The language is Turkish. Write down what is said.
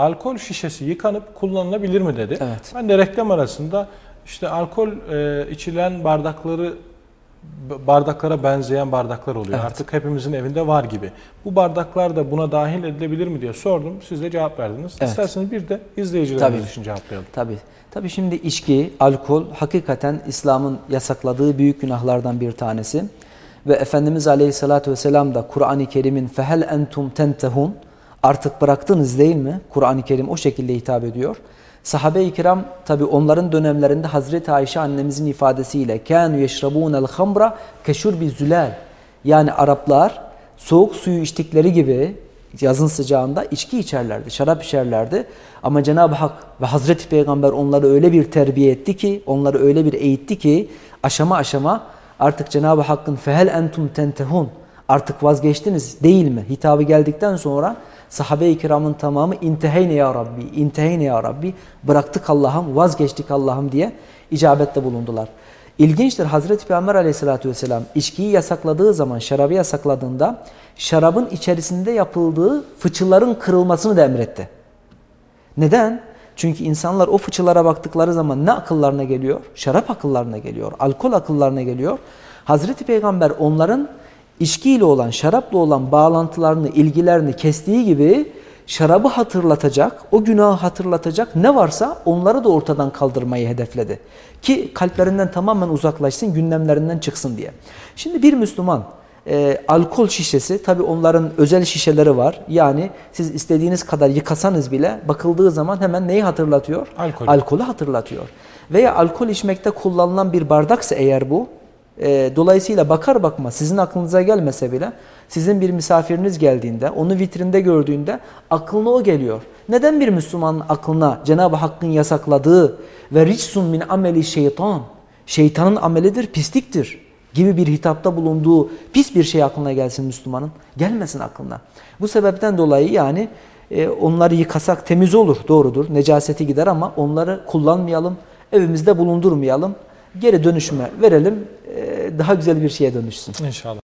alkol şişesi yıkanıp kullanılabilir mi dedi. Evet. Ben de reklam arasında işte alkol e, içilen bardakları bardaklara benzeyen bardaklar oluyor. Evet. Artık hepimizin evinde var gibi. Bu bardaklar da buna dahil edilebilir mi diye sordum. Siz de cevap verdiniz. Evet. İsterseniz bir de izleyicilerimiz Tabii. için cevaplayalım. Tabii. Tabii şimdi içki, alkol hakikaten İslam'ın yasakladığı büyük günahlardan bir tanesi. Ve Efendimiz Aleyhisselatü Vesselam da Kur'an-ı Kerim'in fehel entum tentehun artık bıraktınız değil mi? Kur'an-ı Kerim o şekilde hitap ediyor. Sahabe-i kiram tabi onların dönemlerinde Hazreti Ayşe annemizin ifadesiyle kânu yeşrabûnel hamra keşurbi zülal yani Araplar soğuk suyu içtikleri gibi yazın sıcağında içki içerlerdi, şarap içerlerdi. Ama Cenab-ı Hak ve Hazreti Peygamber onları öyle bir terbiye etti ki, onları öyle bir eğitti ki aşama aşama artık Cenab-ı Hakk'ın fehel entum tentehun artık vazgeçtiniz değil mi? Hitabı geldikten sonra sahabe-i kiramın tamamı inteheyne ya Rabbi, inteheyne ya Rabbi bıraktık Allah'ım, vazgeçtik Allah'ım diye icabette bulundular. İlginçtir Hazreti Peygamber aleyhissalatü vesselam içkiyi yasakladığı zaman, şarabı yasakladığında şarabın içerisinde yapıldığı fıçıların kırılmasını da emretti. Neden? Çünkü insanlar o fıçılara baktıkları zaman ne akıllarına geliyor? Şarap akıllarına geliyor, alkol akıllarına geliyor. Hazreti Peygamber onların içkiyle olan, şarapla olan bağlantılarını, ilgilerini kestiği gibi şarabı hatırlatacak, o günahı hatırlatacak ne varsa onları da ortadan kaldırmayı hedefledi. Ki kalplerinden tamamen uzaklaşsın, gündemlerinden çıksın diye. Şimdi bir Müslüman e, alkol şişesi tabi onların özel şişeleri var. Yani siz istediğiniz kadar yıkasanız bile bakıldığı zaman hemen neyi hatırlatıyor? Alkolü. Alkolü hatırlatıyor. Veya alkol içmekte kullanılan bir bardaksa eğer bu e, dolayısıyla bakar bakma sizin aklınıza gelmese bile sizin bir misafiriniz geldiğinde onu vitrinde gördüğünde aklına o geliyor. Neden bir Müslümanın aklına Cenab-ı Hakk'ın yasakladığı ve ricsun min ameli şeytan şeytanın amelidir pisliktir gibi bir hitapta bulunduğu pis bir şey aklına gelsin Müslümanın. Gelmesin aklına. Bu sebepten dolayı yani e, onları yıkasak temiz olur doğrudur. Necaseti gider ama onları kullanmayalım. Evimizde bulundurmayalım. Geri dönüşüme verelim. e, daha güzel bir şeye dönüşsün. İnşallah.